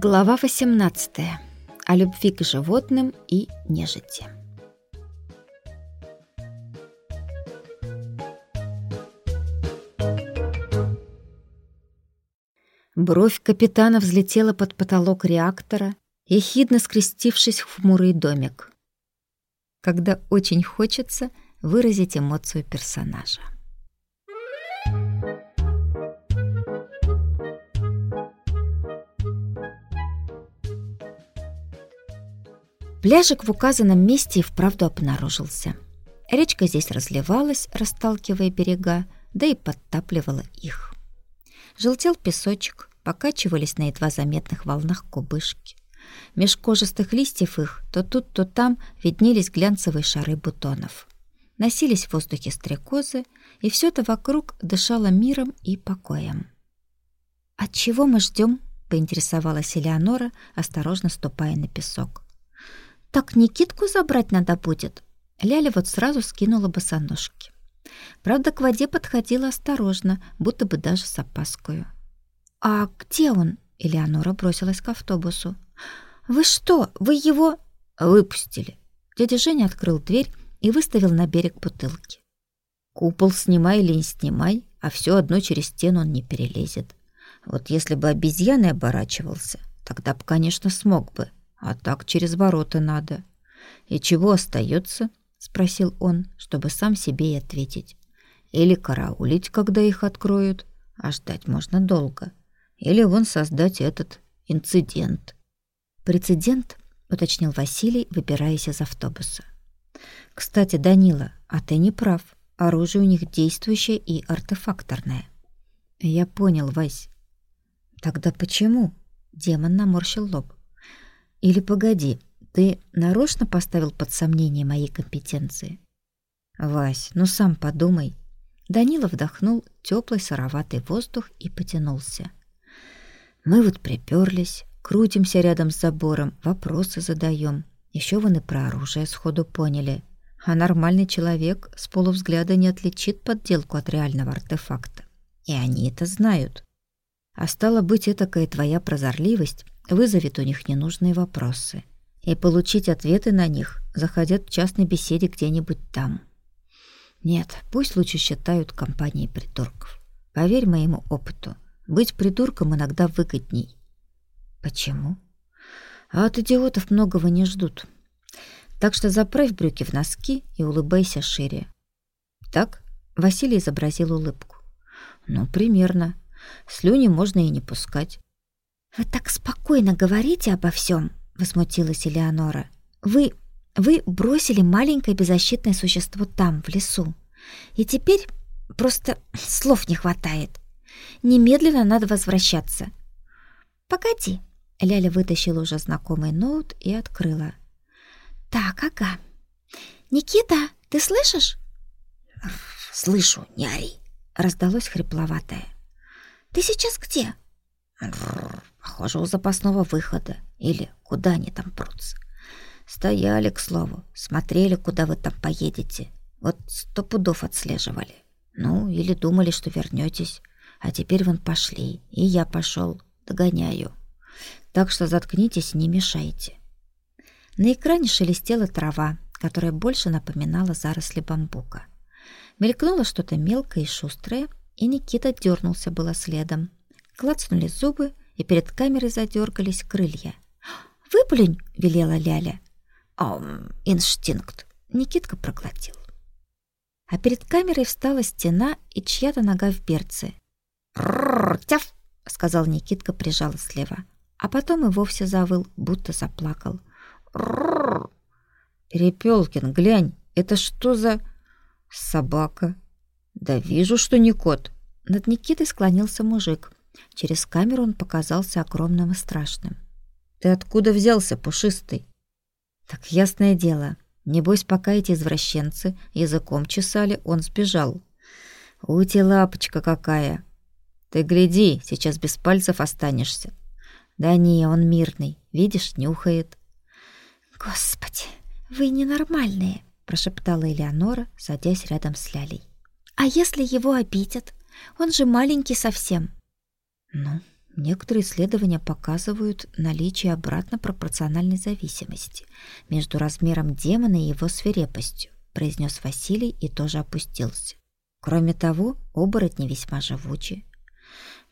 Глава 18. О любви к животным и нежити. Бровь капитана взлетела под потолок реактора, ехидно скрестившись в хмурый домик. Когда очень хочется выразить эмоцию персонажа. Пляжик в указанном месте и вправду обнаружился. Речка здесь разливалась, расталкивая берега, да и подтапливала их. Желтел песочек, покачивались на едва заметных волнах кубышки. Меж кожистых листьев их то тут, то там виднелись глянцевые шары бутонов. Носились в воздухе стрекозы, и все это вокруг дышало миром и покоем. «От чего мы ждем?» — поинтересовалась Элеонора, осторожно ступая на песок. Так Никитку забрать надо будет. Ляля вот сразу скинула босоножки. Правда, к воде подходила осторожно, будто бы даже с опаскою. «А где он?» — Элеонора бросилась к автобусу. «Вы что, вы его...» «Выпустили». Дядя Женя открыл дверь и выставил на берег бутылки. «Купол снимай или не снимай, а все одно через стену он не перелезет. Вот если бы обезьяной оборачивался, тогда бы, конечно, смог бы. А так через ворота надо. И чего остается? спросил он, чтобы сам себе и ответить. Или караулить, когда их откроют, а ждать можно долго. Или вон создать этот инцидент. Прецедент, уточнил Василий, выбираясь из автобуса. Кстати, Данила, а ты не прав. Оружие у них действующее и артефакторное. Я понял, Вась. Тогда почему? Демон наморщил лоб. Или погоди, ты нарочно поставил под сомнение мои компетенции? Вась, ну сам подумай. Данила вдохнул теплый сыроватый воздух и потянулся. Мы вот приперлись, крутимся рядом с забором, вопросы задаем. Еще вон и про оружие сходу поняли. А нормальный человек с полувзгляда не отличит подделку от реального артефакта. И они это знают. А стало быть, этакая твоя прозорливость вызовет у них ненужные вопросы. И получить ответы на них заходят в частной беседе где-нибудь там. Нет, пусть лучше считают компанией придурков. Поверь моему опыту, быть придурком иногда выгодней. Почему? А от идиотов многого не ждут. Так что заправь брюки в носки и улыбайся шире. Так Василий изобразил улыбку. Ну, примерно. Слюни можно и не пускать. «Вы так спокойно говорите обо всем», — возмутилась Элеонора. «Вы... вы бросили маленькое беззащитное существо там, в лесу. И теперь просто слов не хватает. Немедленно надо возвращаться». «Погоди», — Ляля вытащила уже знакомый ноут и открыла. «Так, ага. Никита, ты слышишь?» «Слышу, не ори», — раздалось хрипловатое. «Ты сейчас где?» Похоже, у запасного выхода. Или куда они там прутся. Стояли, к слову, смотрели, куда вы там поедете. Вот сто пудов отслеживали. Ну, или думали, что вернетесь. А теперь вон пошли, и я пошел, догоняю. Так что заткнитесь и не мешайте. На экране шелестела трава, которая больше напоминала заросли бамбука. Мелькнуло что-то мелкое и шустрое, и Никита дернулся было следом. Клацнули зубы, и перед камерой задергались крылья. «Выплюнь!» — велела Ляля. «Ом, инстинкт!» — Никитка проглотил. А перед камерой встала стена и чья-то нога в берце. «Тяф!» — сказал Никитка, прижал слева. А потом и вовсе завыл, будто заплакал. «Перепелкин, глянь, это что за...» «Собака!» «Да вижу, что не кот!» Над Никитой склонился мужик. Через камеру он показался огромным и страшным. «Ты откуда взялся, пушистый?» «Так ясное дело. Небось, пока эти извращенцы языком чесали, он сбежал. Ути, лапочка какая! Ты гляди, сейчас без пальцев останешься. Да не, он мирный, видишь, нюхает». «Господи, вы ненормальные!» прошептала Элеонора, садясь рядом с Лялей. «А если его обидят? Он же маленький совсем». Ну, Некоторые исследования показывают наличие обратно пропорциональной зависимости между размером демона и его свирепостью, произнес Василий и тоже опустился. Кроме того, оборотни весьма живучи.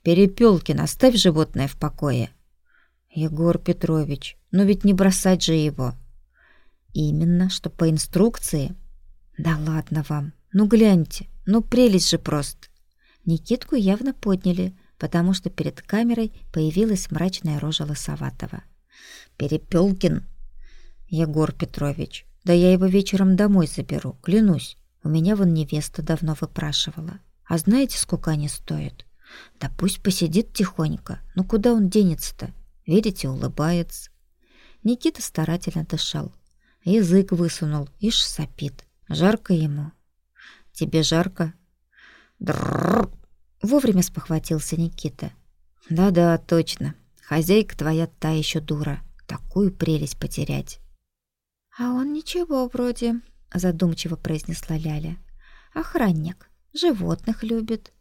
«Перепелкин, оставь животное в покое!» «Егор Петрович, ну ведь не бросать же его!» «Именно, что по инструкции...» «Да ладно вам, ну гляньте, ну прелесть же просто!» Никитку явно подняли — потому что перед камерой появилась мрачная рожа Лосоватого. «Перепелкин!» «Егор Петрович, да я его вечером домой заберу, клянусь. У меня вон невеста давно выпрашивала. А знаете, сколько они стоят? Да пусть посидит тихонько. Ну куда он денется-то? Видите, улыбается». Никита старательно дышал. Язык высунул, ишь сопит. Жарко ему. «Тебе жарко?» «Дрррр!» Вовремя спохватился Никита. Да-да, точно. Хозяйка твоя та еще дура. Такую прелесть потерять. А он ничего вроде, задумчиво произнесла Ляля. Охранник. Животных любит.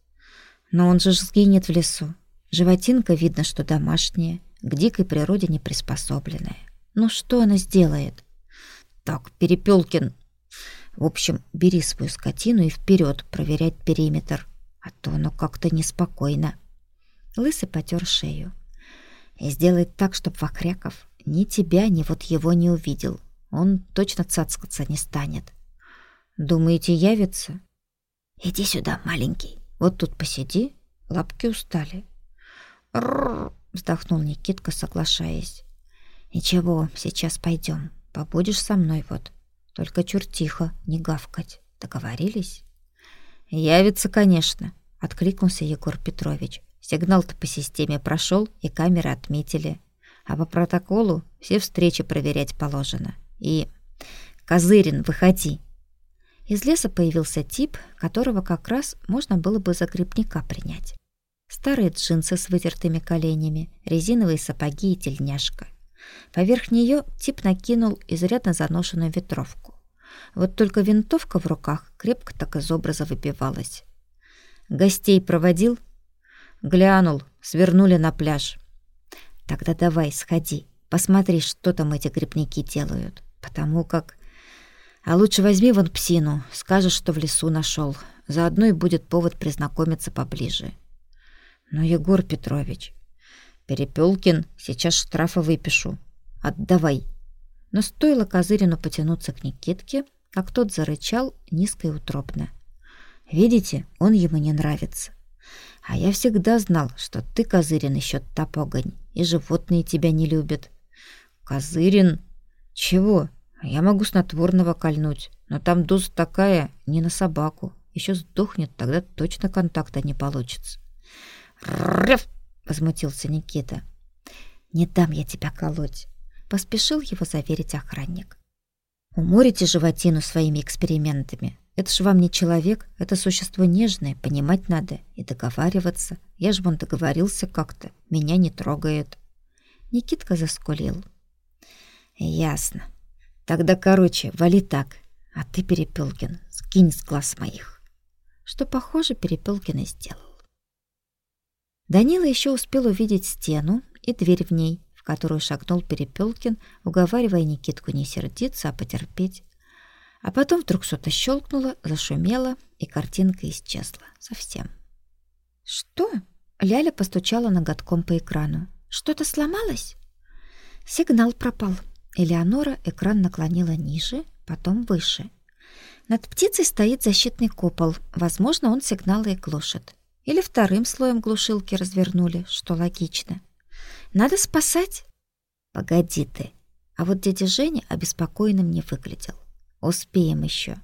Но он же сгинет в лесу. Животинка видно, что домашняя, к дикой природе не приспособленная. Ну что она сделает? Так, Перепелкин. В общем, бери свою скотину и вперед проверять периметр а то оно как-то неспокойно. Лысый потер шею. И сделает так, чтоб Вахряков ни тебя, ни вот его не увидел. Он точно цацкаться не станет. Думаете, явится? Иди сюда, маленький. Вот тут посиди. Лапки устали. Рррр, вздохнул Никитка, соглашаясь. Ничего, сейчас пойдем. Побудешь со мной вот. Только чур тихо, не гавкать. Договорились? «Явится, конечно», — откликнулся Егор Петрович. «Сигнал-то по системе прошел, и камеры отметили. А по протоколу все встречи проверять положено. И... Козырин, выходи!» Из леса появился тип, которого как раз можно было бы за грибника принять. Старые джинсы с вытертыми коленями, резиновые сапоги и тельняшка. Поверх нее тип накинул изрядно заношенную ветровку. Вот только винтовка в руках крепко так из образа выбивалась. Гостей проводил? Глянул, свернули на пляж. Тогда давай, сходи, посмотри, что там эти грибники делают. Потому как... А лучше возьми вон псину, скажешь, что в лесу нашел. Заодно и будет повод признакомиться поближе. Но, Егор Петрович, Перепелкин, сейчас штрафа выпишу. Отдавай. Но стоило Козырину потянуться к Никитке, как тот зарычал низко и утробно. «Видите, он ему не нравится. А я всегда знал, что ты, Козырин, еще та и животные тебя не любят». «Козырин? Чего? Я могу снотворного кольнуть, но там доза такая, не на собаку. Еще сдохнет, тогда точно контакта не получится». «Рррррф!» — возмутился Никита. «Не дам я тебя колоть. Поспешил его заверить охранник. Уморите животину своими экспериментами. Это ж вам не человек, это существо нежное, понимать надо и договариваться. Я ж вон договорился как-то, меня не трогает. Никитка заскулил. Ясно. Тогда, короче, вали так. А ты, Перепелкин, скинь с глаз моих. Что, похоже, Перепелкин и сделал. Данила еще успел увидеть стену и дверь в ней, которую шагнул Перепелкин, уговаривая Никитку не сердиться, а потерпеть. А потом вдруг что-то щелкнуло, зашумело, и картинка исчезла совсем. «Что?» — Ляля постучала ноготком по экрану. «Что-то сломалось?» Сигнал пропал. Элеонора экран наклонила ниже, потом выше. Над птицей стоит защитный купол. Возможно, он сигналы и глушит. Или вторым слоем глушилки развернули, что логично. Надо спасать. Погоди ты. А вот дядя Женя обеспокоенным не выглядел. Успеем еще.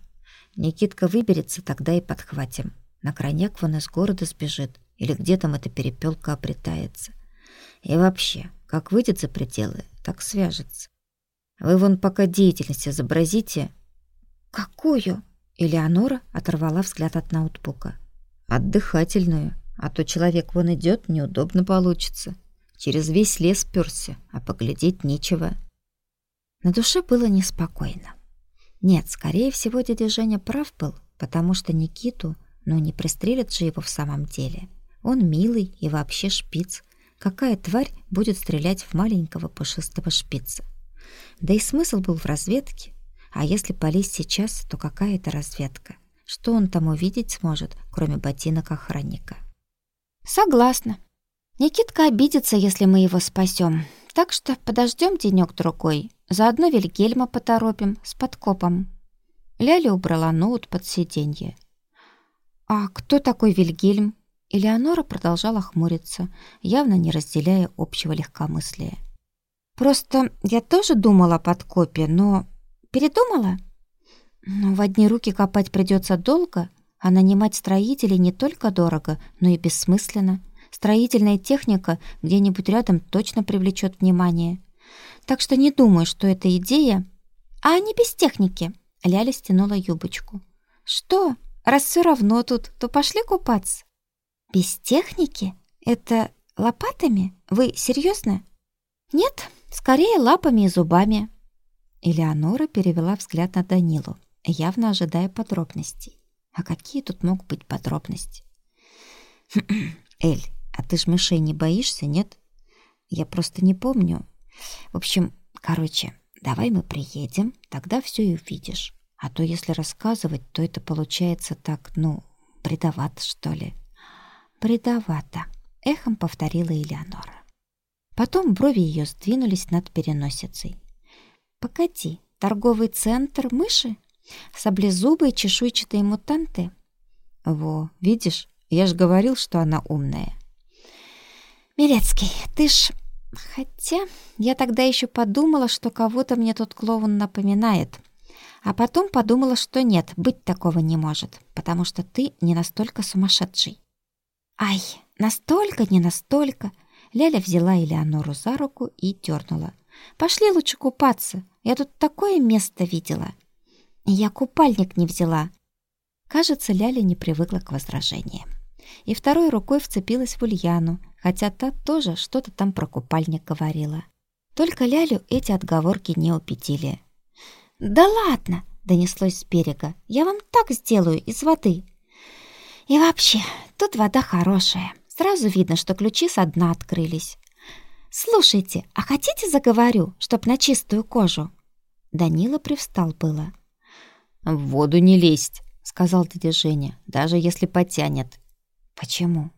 Никитка выберется, тогда и подхватим. На крайняк вон из города сбежит. Или где там эта перепелка обретается. И вообще, как выйдет за пределы, так свяжется. Вы вон пока деятельность изобразите. Какую? Элеонора оторвала взгляд от ноутбука. Отдыхательную. А то человек вон идет, неудобно получится. Через весь лес пёрся, а поглядеть нечего. На душе было неспокойно. Нет, скорее всего, дядя Женя прав был, потому что Никиту, ну не пристрелят же его в самом деле. Он милый и вообще шпиц. какая тварь будет стрелять в маленького пушистого шпица. Да и смысл был в разведке. А если полезть сейчас, то какая это разведка? Что он там увидеть сможет, кроме ботинок охранника? Согласна. Никитка обидится, если мы его спасем. Так что подождем денек-другой. Заодно Вильгельма поторопим с подкопом. Ляля убрала ноут под сиденье. «А кто такой Вильгельм?» Элеонора продолжала хмуриться, явно не разделяя общего легкомыслия. «Просто я тоже думала о подкопе, но... Передумала? Но в одни руки копать придется долго, а нанимать строителей не только дорого, но и бессмысленно. Строительная техника где-нибудь рядом точно привлечет внимание. Так что не думаю, что эта идея... А не без техники!» Ляля стянула юбочку. «Что? Раз все равно тут, то пошли купаться». «Без техники? Это лопатами? Вы серьезно? «Нет, скорее лапами и зубами». Элеонора перевела взгляд на Данилу, явно ожидая подробностей. А какие тут могут быть подробности? «Эль, а ты ж мышей не боишься, нет? Я просто не помню. В общем, короче, Давай мы приедем, тогда все и увидишь. А то если рассказывать, то это получается так, ну, бредовато, что ли. Бредовато, эхом повторила Элеонора. Потом брови ее сдвинулись над переносицей. Погоди, торговый центр мыши? Саблезубые чешуйчатые мутанты? Во, видишь, я ж говорил, что она умная. Милецкий, ты ж Хотя я тогда еще подумала, что кого-то мне тот клоун напоминает. А потом подумала, что нет, быть такого не может, потому что ты не настолько сумасшедший. Ай, настолько, не настолько. Ляля взяла Элеонору за руку и дернула. Пошли лучше купаться. Я тут такое место видела. Я купальник не взяла. Кажется, Ляля не привыкла к возражениям. И второй рукой вцепилась в Ульяну, хотя та тоже что-то там про купальник говорила. Только Лялю эти отговорки не упетили. «Да ладно!» — донеслось с берега. «Я вам так сделаю из воды!» «И вообще, тут вода хорошая. Сразу видно, что ключи со дна открылись. Слушайте, а хотите заговорю, чтоб на чистую кожу?» Данила привстал было. «В воду не лезть», — сказал дядя Женя, «даже если потянет». «Почему?»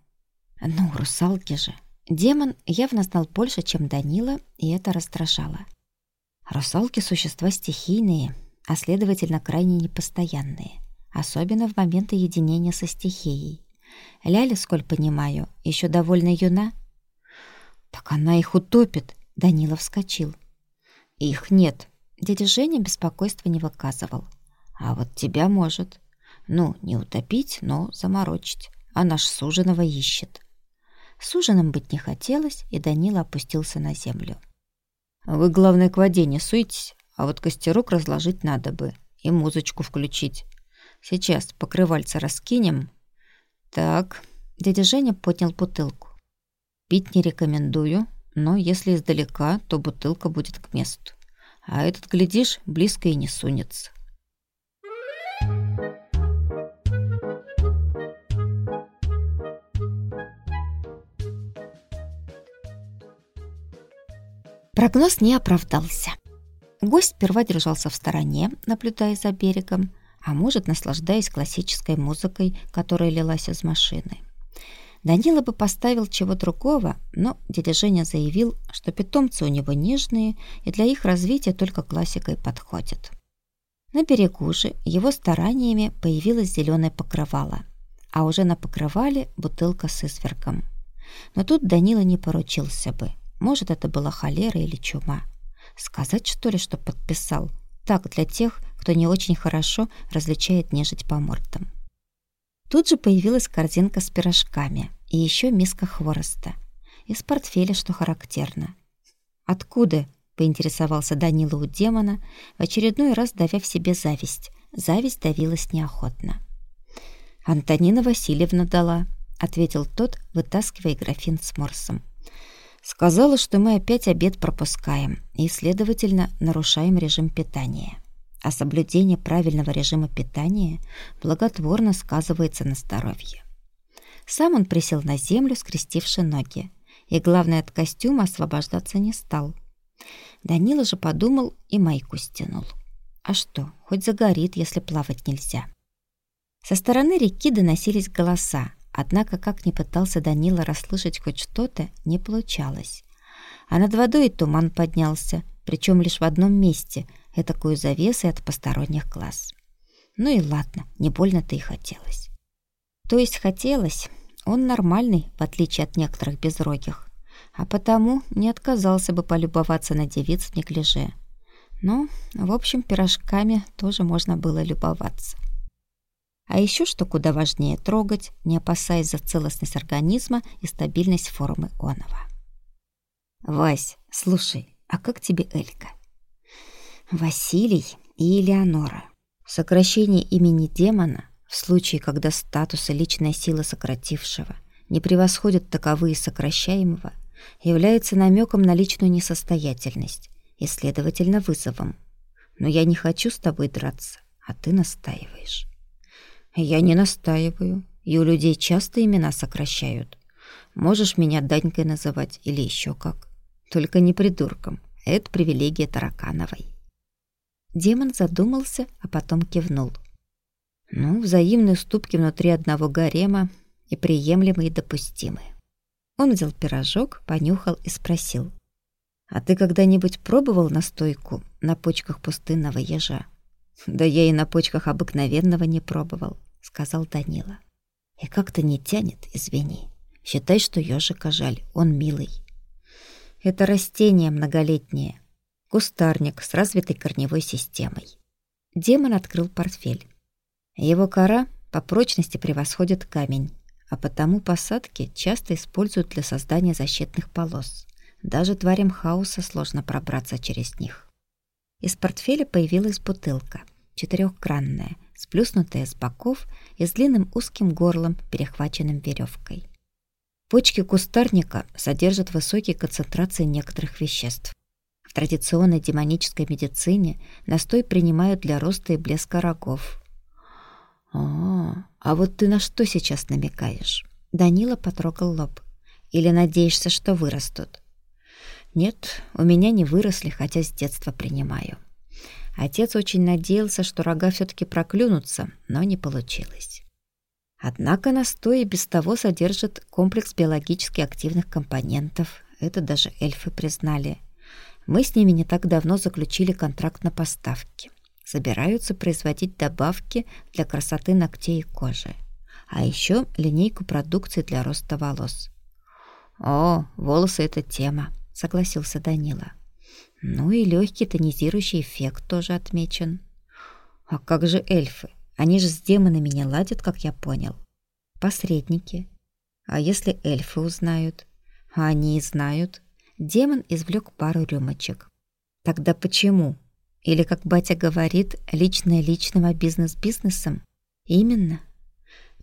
Ну, русалки же. Демон явно знал больше, чем Данила, и это раздражало. Русалки — существа стихийные, а следовательно, крайне непостоянные, особенно в моменты единения со стихией. Ляля, сколь понимаю, еще довольно юна. «Так она их утопит!» — Данила вскочил. «Их нет!» — дядя Женя беспокойства не выказывал. «А вот тебя может. Ну, не утопить, но заморочить. Она ж суженого ищет». Суженым быть не хотелось, и Данила опустился на землю. «Вы, главное, к воде не суйтесь, а вот костерок разложить надо бы и музычку включить. Сейчас покрывальца раскинем. Так, дядя Женя поднял бутылку. Пить не рекомендую, но если издалека, то бутылка будет к месту. А этот, глядишь, близко и не сунется. Прогноз не оправдался. Гость сперва держался в стороне, наблюдая за берегом, а может, наслаждаясь классической музыкой, которая лилась из машины. Данила бы поставил чего другого, но дядя заявил, что питомцы у него нежные, и для их развития только классикой подходит. На берегу же его стараниями появилось зеленое покрывало, а уже на покрывале бутылка с извергом. Но тут Данила не поручился бы – может, это была холера или чума. Сказать, что ли, что подписал? Так, для тех, кто не очень хорошо различает нежить по мордам. Тут же появилась корзинка с пирожками и еще миска хвороста. Из портфеля, что характерно. «Откуда?» — поинтересовался Данила у демона, в очередной раз давя в себе зависть. Зависть давилась неохотно. «Антонина Васильевна дала», — ответил тот, вытаскивая графин с морсом. Сказала, что мы опять обед пропускаем и, следовательно, нарушаем режим питания. А соблюдение правильного режима питания благотворно сказывается на здоровье. Сам он присел на землю, скрестивши ноги, и, главное, от костюма освобождаться не стал. Данила же подумал и майку стянул. А что, хоть загорит, если плавать нельзя. Со стороны реки доносились голоса, однако, как ни пытался Данила расслышать хоть что-то, не получалось. А над водой туман поднялся, причем лишь в одном месте, этакую завесой от посторонних глаз. Ну и ладно, не больно-то и хотелось. То есть хотелось, он нормальный, в отличие от некоторых безрогих, а потому не отказался бы полюбоваться на девиц в неглиже. Но, в общем, пирожками тоже можно было любоваться. А еще, что куда важнее, трогать, не опасаясь за целостность организма и стабильность формы онова. «Вась, слушай, а как тебе Элька?» «Василий и Элеонора. Сокращение имени демона в случае, когда статус и личная сила сократившего не превосходят таковые сокращаемого, является намеком на личную несостоятельность и, следовательно, вызовом. Но я не хочу с тобой драться, а ты настаиваешь. Я не настаиваю, и у людей часто имена сокращают. Можешь меня Данькой называть или еще как. Только не придурком. Это привилегия Таракановой. Демон задумался, а потом кивнул. Ну, взаимные уступки внутри одного гарема и приемлемые и допустимые. Он взял пирожок, понюхал и спросил. «А ты когда-нибудь пробовал настойку на почках пустынного ежа?» «Да я и на почках обыкновенного не пробовал», — сказал Данила. «И как-то не тянет, извини. Считай, что ежика жаль, он милый». «Это растение многолетнее, кустарник с развитой корневой системой». Демон открыл портфель. Его кора по прочности превосходит камень, а потому посадки часто используют для создания защитных полос. Даже тварям хаоса сложно пробраться через них. Из портфеля появилась бутылка, четырехгранная, сплюснутая с боков и с длинным узким горлом, перехваченным веревкой. Почки кустарника содержат высокие концентрации некоторых веществ. В традиционной демонической медицине настой принимают для роста и блеска рогов, «А, а вот ты на что сейчас намекаешь?» Данила потрогал лоб. «Или надеешься, что вырастут?» «Нет, у меня не выросли, хотя с детства принимаю». Отец очень надеялся, что рога все таки проклюнутся, но не получилось. Однако настой и без того содержит комплекс биологически активных компонентов. Это даже эльфы признали. Мы с ними не так давно заключили контракт на поставки собираются производить добавки для красоты ногтей и кожи, а еще линейку продукции для роста волос. «О, волосы — это тема», — согласился Данила. «Ну и легкий тонизирующий эффект тоже отмечен». «А как же эльфы? Они же с демонами не ладят, как я понял. Посредники. А если эльфы узнают? А они и знают». Демон извлек пару рюмочек. «Тогда почему?» Или, как батя говорит, личное личным, а бизнес бизнесом? Именно.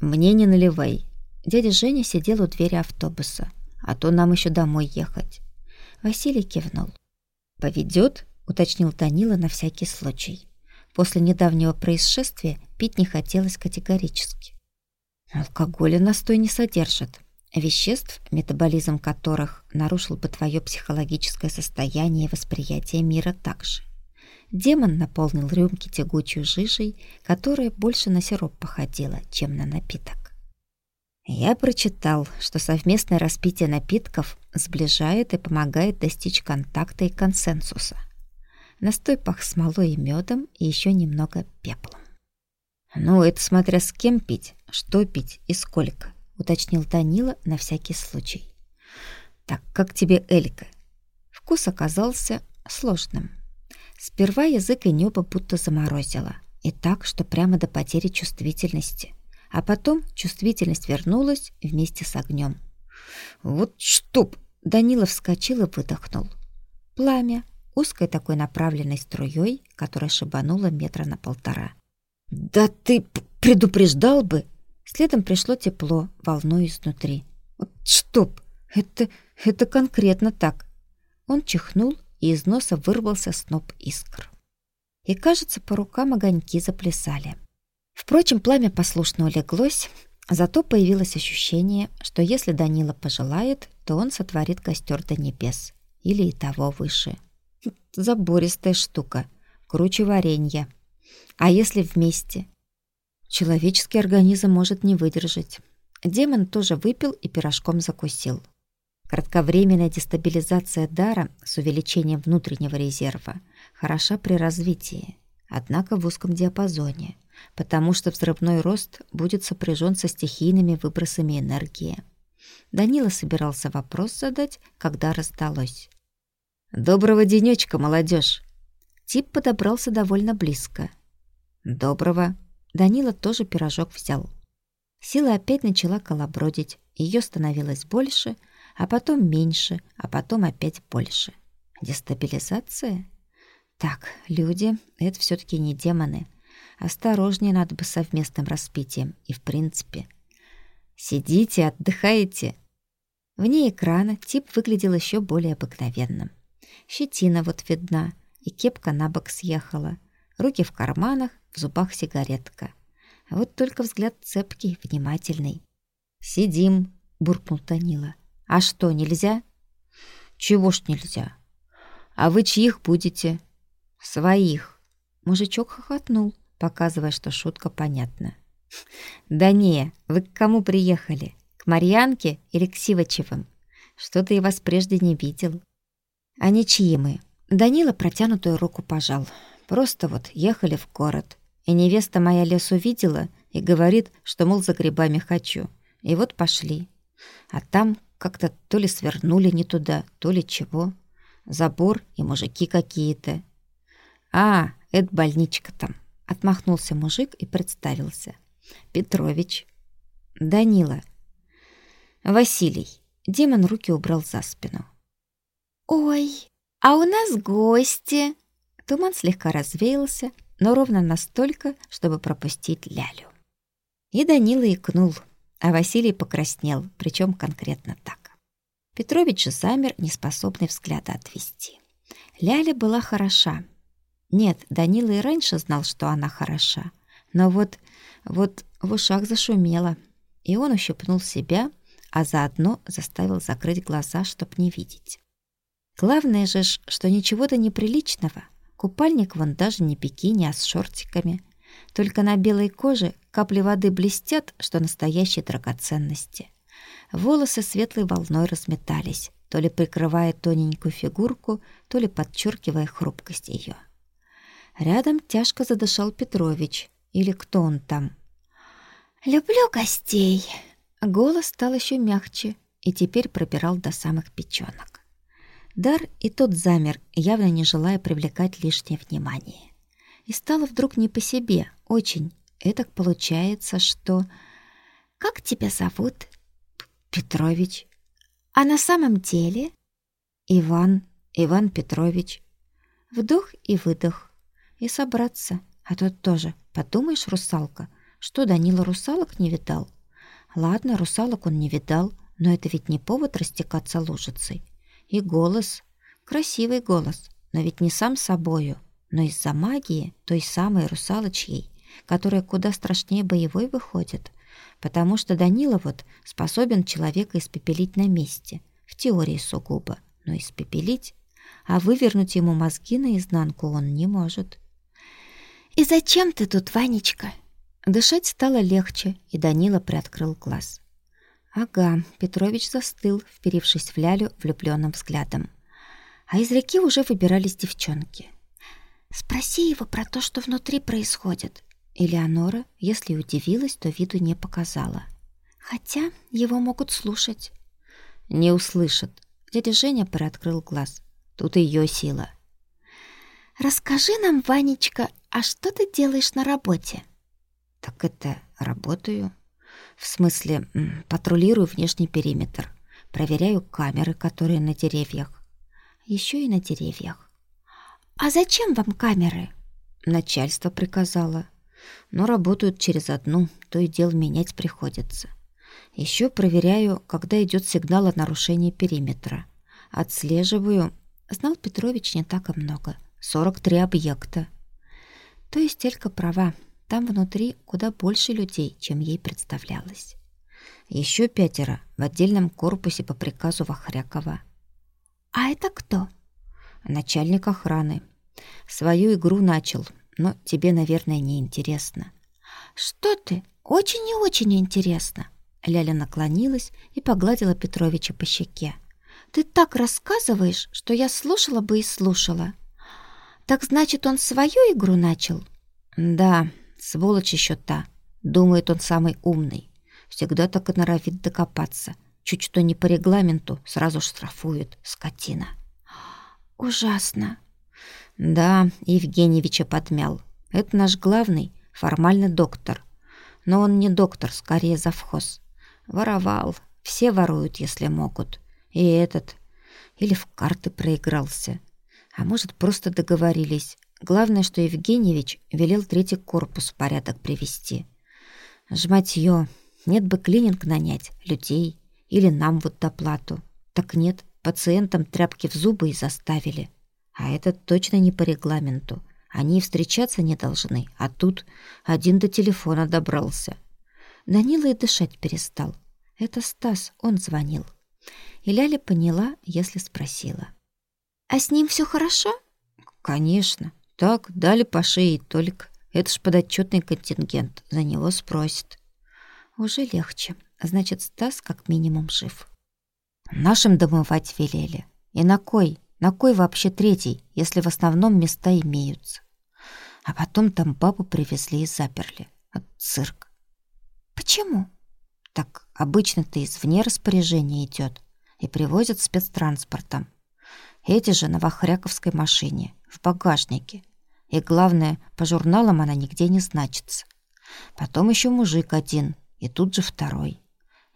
Мне не наливай. Дядя Женя сидел у двери автобуса, а то нам еще домой ехать. Василий кивнул. «Поведет?» — уточнил Данила на всякий случай. После недавнего происшествия пить не хотелось категорически. Алкоголя настой не содержит. Веществ, метаболизм которых нарушил бы твое психологическое состояние и восприятие мира также. Демон наполнил рюмки тягучей жижей, которая больше на сироп походила, чем на напиток. Я прочитал, что совместное распитие напитков сближает и помогает достичь контакта и консенсуса. Настой пах смолой и медом и еще немного пеплом. «Ну, это смотря с кем пить, что пить и сколько», — уточнил Данила на всякий случай. «Так, как тебе Элька?» Вкус оказался сложным. Сперва язык и небо будто заморозило. И так, что прямо до потери чувствительности. А потом чувствительность вернулась вместе с огнем. «Вот чтоб!» Данилов вскочил и выдохнул. Пламя, узкой такой направленной струей, которая шибанула метра на полтора. «Да ты предупреждал бы!» Следом пришло тепло, волной изнутри. «Вот чтоб! Это, это конкретно так!» Он чихнул и из носа вырвался сноп искр. И, кажется, по рукам огоньки заплясали. Впрочем, пламя послушно улеглось, Зато появилось ощущение, что если Данила пожелает, то он сотворит костер до небес. Или и того выше. Забористая штука. Круче варенья. А если вместе? Человеческий организм может не выдержать. Демон тоже выпил и пирожком закусил. Кратковременная дестабилизация дара с увеличением внутреннего резерва хороша при развитии, однако в узком диапазоне – потому что взрывной рост будет сопряжен со стихийными выбросами энергии. Данила собирался вопрос задать, когда раздалось. «Доброго денечка, молодежь!» Тип подобрался довольно близко. «Доброго!» Данила тоже пирожок взял. Сила опять начала колобродить. Ее становилось больше, а потом меньше, а потом опять больше. Дестабилизация? Так, люди — это все таки не демоны — Осторожнее надо бы совместным распитием. И в принципе... Сидите, отдыхаете. Вне экрана тип выглядел еще более обыкновенным. Щетина вот видна, и кепка на бок съехала. Руки в карманах, в зубах сигаретка. А вот только взгляд цепкий, внимательный. «Сидим», — буркнул Данила. «А что, нельзя?» «Чего ж нельзя?» «А вы чьих будете?» «Своих». Мужичок хохотнул показывая, что шутка понятна. «Да не, вы к кому приехали? К Марьянке или к Сивачевым? Что-то я вас прежде не видел». «А ничьи мы». Данила протянутую руку пожал. «Просто вот ехали в город, и невеста моя лес увидела и говорит, что, мол, за грибами хочу. И вот пошли. А там как-то то ли свернули не туда, то ли чего. Забор и мужики какие-то. А, это больничка там. Отмахнулся мужик и представился. Петрович. Данила. Василий. Демон руки убрал за спину. «Ой, а у нас гости!» Туман слегка развеялся, но ровно настолько, чтобы пропустить Лялю. И Данила икнул, а Василий покраснел, причем конкретно так. Петрович замер, неспособный взгляда отвести. Ляля была хороша, нет, Данила и раньше знал, что она хороша. Но вот, вот в ушах зашумело, и он ущипнул себя, а заодно заставил закрыть глаза, чтоб не видеть. Главное же, что ничего-то неприличного. Купальник вон даже не бикини, а с шортиками. Только на белой коже капли воды блестят, что настоящие драгоценности. Волосы светлой волной разметались, то ли прикрывая тоненькую фигурку, то ли подчеркивая хрупкость ее. Рядом тяжко задышал Петрович. Или кто он там? «Люблю гостей!» Голос стал еще мягче и теперь пробирал до самых печенок. Дар и тот замер, явно не желая привлекать лишнее внимание. И стало вдруг не по себе, очень. Это получается, что... «Как тебя зовут?» «Петрович». «А на самом деле?» «Иван, Иван Петрович». Вдох и выдох и собраться. А тут тоже, подумаешь, русалка, что Данила русалок не видал? Ладно, русалок он не видал, но это ведь не повод растекаться лужицей. И голос, красивый голос, но ведь не сам собою, но из-за магии той самой русалочьей, которая куда страшнее боевой выходит, потому что Данила вот способен человека испепелить на месте, в теории сугубо, но испепелить, а вывернуть ему мозги наизнанку он не может. «И зачем ты тут, Ванечка?» Дышать стало легче, и Данила приоткрыл глаз. Ага, Петрович застыл, вперившись в Лялю влюбленным взглядом. А из реки уже выбирались девчонки. «Спроси его про то, что внутри происходит». Элеонора, если удивилась, то виду не показала. Хотя его могут слушать. Не услышат. Дядя Женя приоткрыл глаз. Тут ее сила. «Расскажи нам, Ванечка, а что ты делаешь на работе?» «Так это работаю. В смысле, патрулирую внешний периметр, проверяю камеры, которые на деревьях. Еще и на деревьях». «А зачем вам камеры?» Начальство приказало. Но работают через одну, то и дело менять приходится. Еще проверяю, когда идет сигнал о нарушении периметра. Отслеживаю. Знал Петрович не так и много. 43 объекта. То есть Элька права, там внутри куда больше людей, чем ей представлялось. Еще пятеро в отдельном корпусе по приказу Вахрякова. А это кто? Начальник охраны. Свою игру начал, но тебе, наверное, не интересно. Что ты? Очень и очень интересно. Ляля наклонилась и погладила Петровича по щеке. Ты так рассказываешь, что я слушала бы и слушала. Так значит, он свою игру начал? Да, сволочь еще та. Думает, он самый умный. Всегда так и норовит докопаться. Чуть что не по регламенту, сразу штрафует, скотина. Ужасно. Да, Евгеньевича подмял. Это наш главный, формально доктор. Но он не доктор, скорее завхоз. Воровал. Все воруют, если могут. И этот. Или в карты проигрался. А может, просто договорились. Главное, что Евгеньевич велел третий корпус в порядок привести. Жматьё. Нет бы клининг нанять, людей. Или нам вот доплату. Так нет, пациентам тряпки в зубы и заставили. А это точно не по регламенту. Они встречаться не должны, а тут один до телефона добрался. Данила и дышать перестал. Это Стас, он звонил. И Ляля поняла, если спросила. «А с ним все хорошо?» «Конечно. Так, дали по шее только. Это ж подотчетный контингент. За него спросят». «Уже легче. Значит, Стас как минимум жив». «Нашим домывать велели. И на кой? На кой вообще третий, если в основном места имеются?» А потом там бабу привезли и заперли. От цирк. «Почему?» Так обычно-то извне распоряжение идет и привозят спецтранспортом. Эти же на вахряковской машине, в багажнике. И главное, по журналам она нигде не значится. Потом еще мужик один, и тут же второй.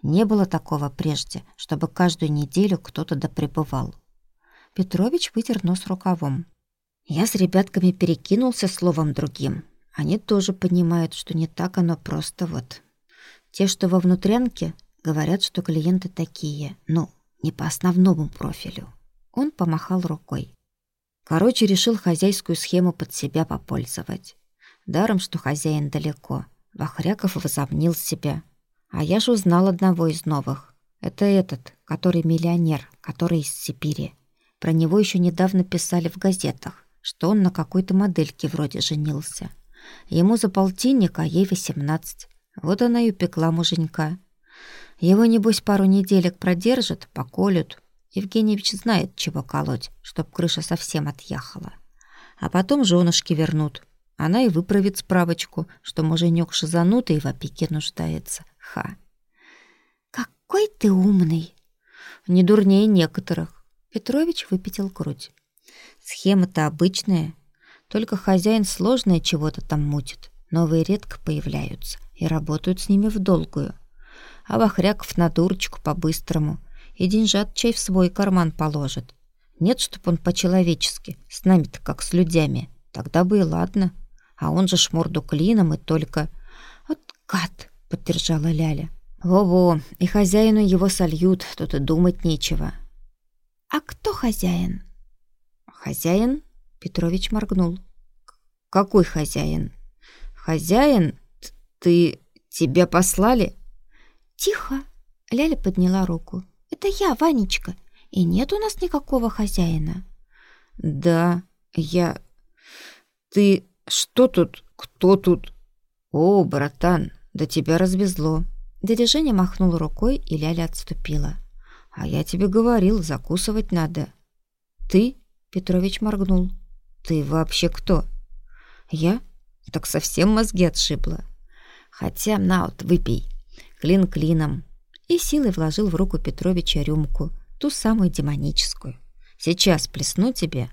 Не было такого прежде, чтобы каждую неделю кто-то доприбывал. Петрович вытер нос рукавом. Я с ребятками перекинулся словом другим. Они тоже понимают, что не так оно просто вот. Те, что во внутрянке, говорят, что клиенты такие. Ну, не по основному профилю. Он помахал рукой. Короче, решил хозяйскую схему под себя попользовать. Даром, что хозяин далеко. Вахряков возомнил себя. А я же узнал одного из новых. Это этот, который миллионер, который из Сибири. Про него еще недавно писали в газетах, что он на какой-то модельке вроде женился. Ему за полтинник, а ей восемнадцать. Вот она и упекла муженька. Его, небось, пару неделек продержат, поколют. Евгеньевич знает, чего колоть, чтоб крыша совсем отъехала. А потом женушки вернут. Она и выправит справочку, что муженек шизанутый в опеке нуждается. Ха. «Какой ты умный!» «Не дурнее некоторых». Петрович выпятил грудь. «Схема-то обычная. Только хозяин сложное чего-то там мутит. Новые редко появляются и работают с ними в долгую а Вахряков на дурочку по-быстрому и деньжат чай в свой карман положит. Нет, чтоб он по-человечески, с нами-то как с людьми. Тогда бы и ладно. А он же шморду клином и только... «Вот гад!» — поддержала Ляля. «Во-во, и хозяину его сольют, тут и думать нечего». «А кто хозяин?» «Хозяин?» — Петрович моргнул. «Какой хозяин?» «Хозяин? Ты... Тебя послали?» «Тихо!» — Ляля подняла руку. «Это я, Ванечка, и нет у нас никакого хозяина». «Да, я... Ты что тут? Кто тут?» «О, братан, да тебя развезло». Дядя Женя махнул рукой, и Ляля отступила. «А я тебе говорил, закусывать надо». «Ты?» — Петрович моргнул. «Ты вообще кто?» «Я? Так совсем мозги отшибло. Хотя, на вот, выпей» клин клином, и силой вложил в руку Петровича рюмку, ту самую демоническую. «Сейчас плесну тебе.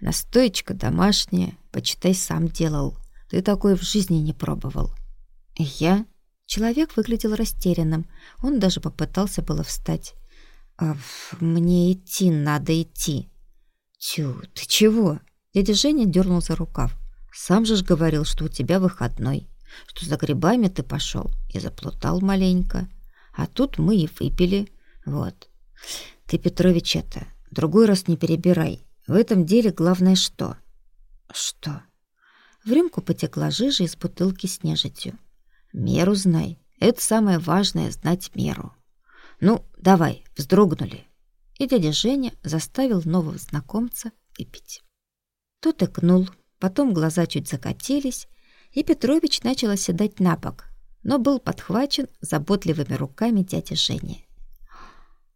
Настоечка домашняя, почитай, сам делал. Ты такой в жизни не пробовал». «Я?» Человек выглядел растерянным. Он даже попытался было встать. «А мне идти надо идти». «Тю, ты чего?» Дядя Женя дернул за рукав. «Сам же ж говорил, что у тебя выходной» что за грибами ты пошел и заплутал маленько. А тут мы и выпили. Вот. Ты, Петрович, это, другой раз не перебирай. В этом деле главное что? Что? В рюмку потекла жижа из бутылки с нежитью. Меру знай. Это самое важное — знать меру. Ну, давай, вздрогнули. И дядя Женя заставил нового знакомца выпить. Тот икнул, потом глаза чуть закатились, и Петрович начал оседать на бок, но был подхвачен заботливыми руками дяди Жени.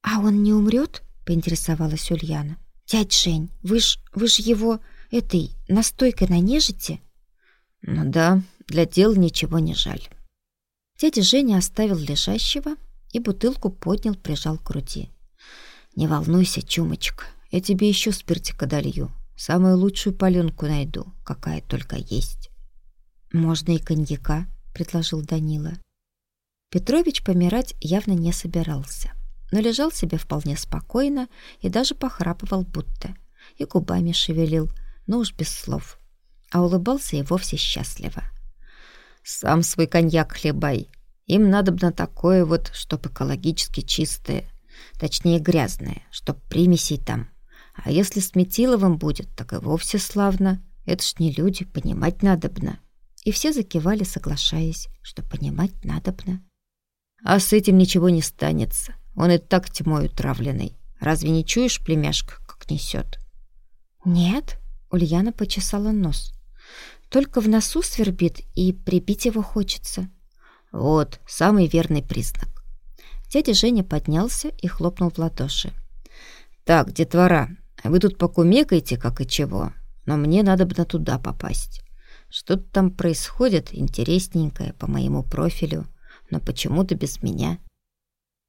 «А он не умрет?» — поинтересовалась Ульяна. «Дядь Жень, вы ж, вы ж его этой настойкой нанежите?» «Ну да, для дел ничего не жаль». Дядя Женя оставил лежащего и бутылку поднял, прижал к груди. «Не волнуйся, чумочка, я тебе еще спиртика долью. Самую лучшую паленку найду, какая только есть». «Можно и коньяка», — предложил Данила. Петрович помирать явно не собирался, но лежал себе вполне спокойно и даже похрапывал будто, и губами шевелил, но уж без слов, а улыбался и вовсе счастливо. «Сам свой коньяк хлебай. Им надо на такое вот, чтоб экологически чистое, точнее грязное, чтоб примесей там. А если с Метиловым будет, так и вовсе славно. Это ж не люди, понимать надобно» и все закивали, соглашаясь, что понимать надобно. А с этим ничего не станется. Он и так тьмой утравленный. Разве не чуешь, племяшка, как несет? Нет, Ульяна почесала нос. Только в носу свербит, и прибить его хочется. Вот, самый верный признак. Дядя Женя поднялся и хлопнул в ладоши. «Так, детвора, вы тут покумекаете, как и чего, но мне надо бы на туда попасть. Что-то там происходит интересненькое по моему профилю, но почему-то без меня.